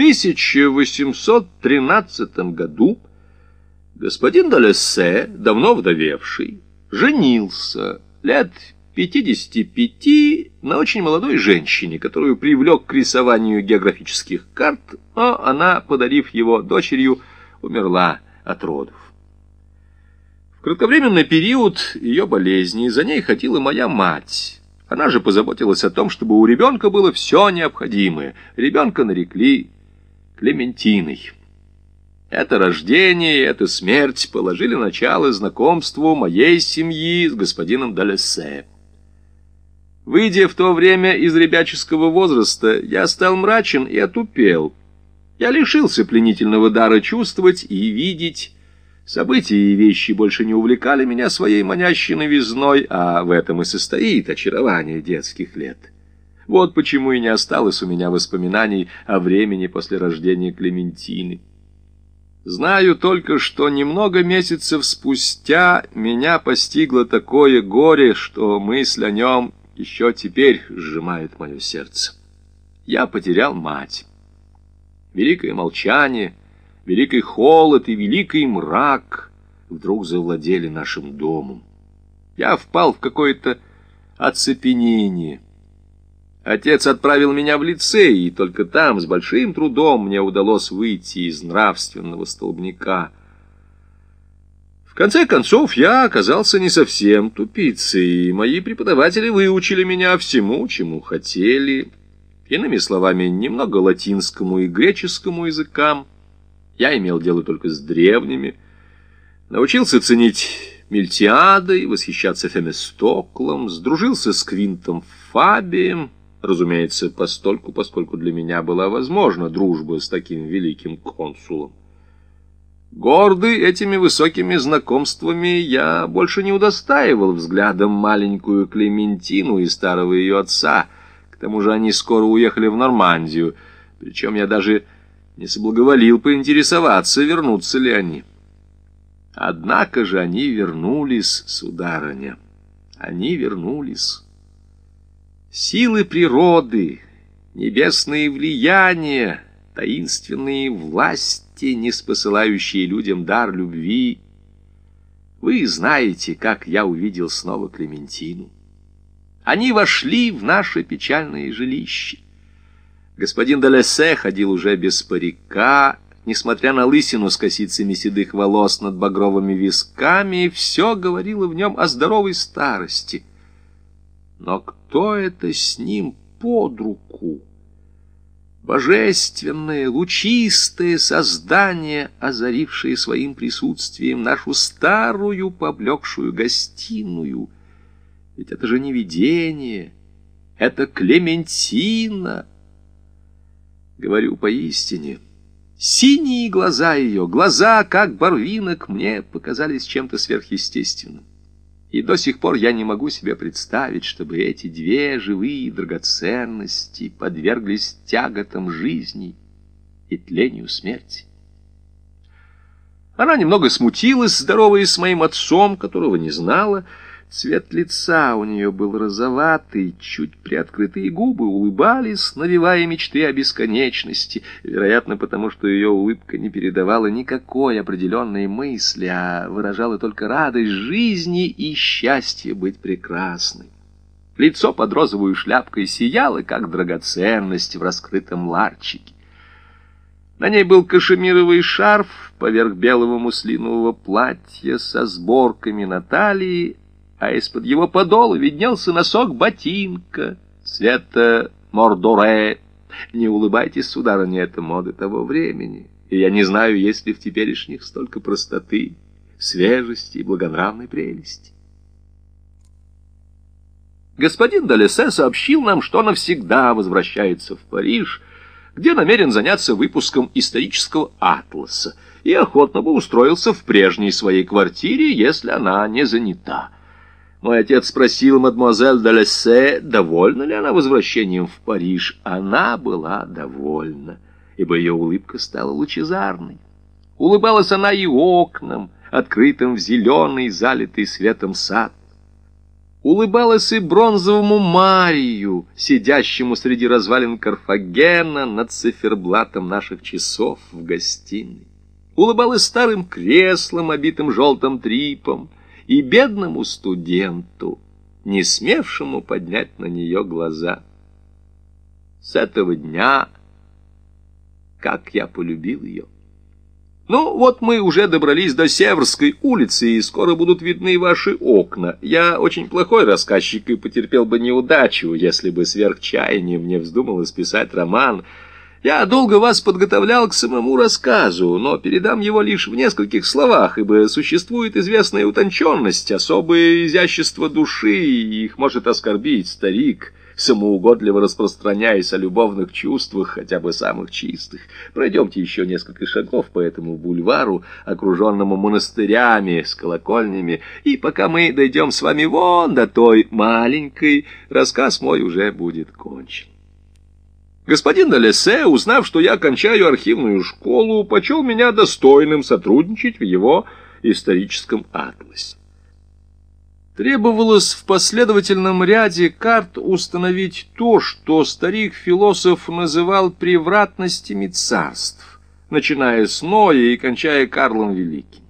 1813 году господин Далессе, давно вдовевший, женился лет 55 на очень молодой женщине, которую привлек к рисованию географических карт, но она, подарив его дочерью, умерла от родов. В кратковременный период ее болезни за ней ходила моя мать. Она же позаботилась о том, чтобы у ребенка было все необходимое. Ребенка нарекли Клементиной. Это рождение и эта смерть положили начало знакомству моей семьи с господином Далессе. Выйдя в то время из ребяческого возраста, я стал мрачен и отупел. Я лишился пленительного дара чувствовать и видеть. События и вещи больше не увлекали меня своей манящей новизной, а в этом и состоит очарование детских лет. Вот почему и не осталось у меня воспоминаний о времени после рождения Клементины. Знаю только, что немного месяцев спустя меня постигло такое горе, что мысль о нем еще теперь сжимает мое сердце. Я потерял мать. Великое молчание, великий холод и великий мрак вдруг завладели нашим домом. Я впал в какое-то оцепенение. Отец отправил меня в лицей, и только там с большим трудом мне удалось выйти из нравственного столбняка. В конце концов, я оказался не совсем тупицей, и мои преподаватели выучили меня всему, чему хотели — Иными словами, немного латинскому и греческому языкам. Я имел дело только с древними. Научился ценить Мильтиадой, восхищаться Фемистоклом, сдружился с Квинтом Фабием, разумеется, постольку, поскольку для меня была возможна дружба с таким великим консулом. Гордый этими высокими знакомствами, я больше не удостаивал взглядом маленькую Клементину и старого ее отца — к тому же они скоро уехали в Нормандию, причем я даже не соблаговолил поинтересоваться, вернутся ли они. Однако же они вернулись, сударыня, они вернулись. Силы природы, небесные влияния, таинственные власти, не спосылающие людям дар любви. Вы знаете, как я увидел снова Клементину. Они вошли в наше печальное жилище. Господин Далесе ходил уже без парика, несмотря на лысину с косицами седых волос над багровыми висками, все говорило в нем о здоровой старости. Но кто это с ним под руку? Божественное, лучистое создание, озарившее своим присутствием нашу старую поблекшую гостиную — ведь это же не видение, это Клементина. Говорю поистине, синие глаза ее, глаза, как барвинок, мне показались чем-то сверхъестественным. И до сих пор я не могу себе представить, чтобы эти две живые драгоценности подверглись тяготам жизни и тлению смерти. Она немного смутилась, здоровая с моим отцом, которого не знала, Цвет лица у нее был розоватый, чуть приоткрытые губы улыбались, навевая мечты о бесконечности, вероятно, потому что ее улыбка не передавала никакой определенной мысли, а выражала только радость жизни и счастье быть прекрасной. Лицо под розовую шляпкой сияло, как драгоценность в раскрытом ларчике. На ней был кашемировый шарф поверх белого муслинового платья со сборками на талии, а из-под его подола виднелся носок ботинка цвета мордоре. Не улыбайтесь, сударыня, это моды того времени, и я не знаю, есть ли в теперешних столько простоты, свежести и благонравной прелести. Господин Далесе сообщил нам, что навсегда возвращается в Париж, где намерен заняться выпуском исторического атласа, и охотно бы устроился в прежней своей квартире, если она не занята. Мой отец спросил мадемуазель Далессе, довольна ли она возвращением в Париж. Она была довольна, ибо ее улыбка стала лучезарной. Улыбалась она и окнам, открытым в зеленый, залитый светом сад. улыбалась и бронзовому Марию, сидящему среди развалин Карфагена над циферблатом наших часов в гостиной. Улыбалась старым креслом, обитым желтым трипом, и бедному студенту, не смевшему поднять на нее глаза. С этого дня, как я полюбил ее. Ну, вот мы уже добрались до Северской улицы, и скоро будут видны ваши окна. Я очень плохой рассказчик и потерпел бы неудачу, если бы сверх чаяния мне вздумалось писать роман. Я долго вас подготовлял к самому рассказу, но передам его лишь в нескольких словах, ибо существует известная утонченность, особое изящество души, и их может оскорбить старик» самоугодливо распространяясь о любовных чувствах, хотя бы самых чистых. Пройдемте еще несколько шагов по этому бульвару, окруженному монастырями с колокольнями, и пока мы дойдем с вами вон до той маленькой, рассказ мой уже будет кончен. Господин Далесе, узнав, что я кончаю архивную школу, почел меня достойным сотрудничать в его историческом атласе. Требовалось в последовательном ряде карт установить то, что старик-философ называл превратностями царств, начиная с Ноя и кончая Карлом Великим.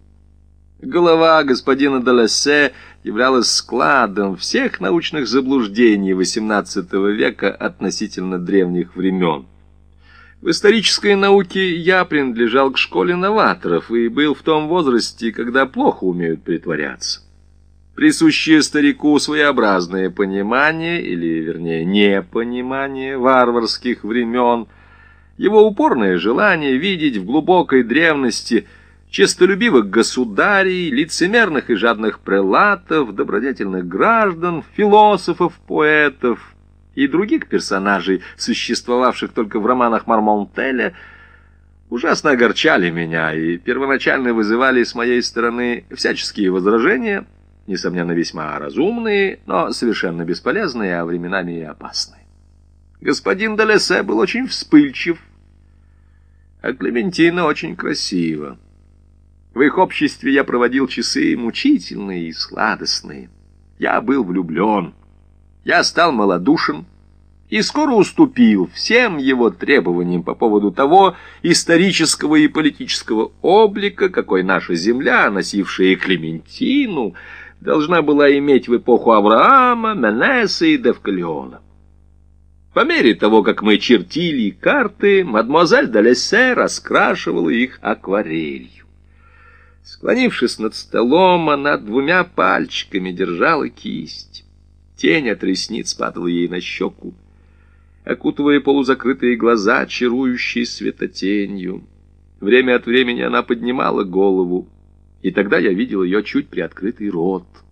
Голова господина Далессе являлась складом всех научных заблуждений XVIII века относительно древних времен. В исторической науке я принадлежал к школе новаторов и был в том возрасте, когда плохо умеют притворяться присущее старику своеобразное понимание, или, вернее, непонимание варварских времен, его упорное желание видеть в глубокой древности честолюбивых государей, лицемерных и жадных прелатов, добродетельных граждан, философов, поэтов и других персонажей, существовавших только в романах Мармонтеля, ужасно огорчали меня и первоначально вызывали с моей стороны всяческие возражения – несомненно, весьма разумные, но совершенно бесполезные, а временами и опасные. Господин Делесе был очень вспыльчив, а Клементина очень красива. В их обществе я проводил часы мучительные и сладостные. Я был влюблен. Я стал малодушен и скоро уступил всем его требованиям по поводу того исторического и политического облика, какой наша земля, носившая Клементину, должна была иметь в эпоху Авраама, Менеса и Девкалиона. По мере того, как мы чертили карты, мадемуазель Далесе раскрашивала их акварелью. Склонившись над столом, она двумя пальчиками держала кисть. Тень от ресниц падала ей на щеку, окутывая полузакрытые глаза, чарующие светотенью. Время от времени она поднимала голову, и тогда я видел ее чуть приоткрытый рот —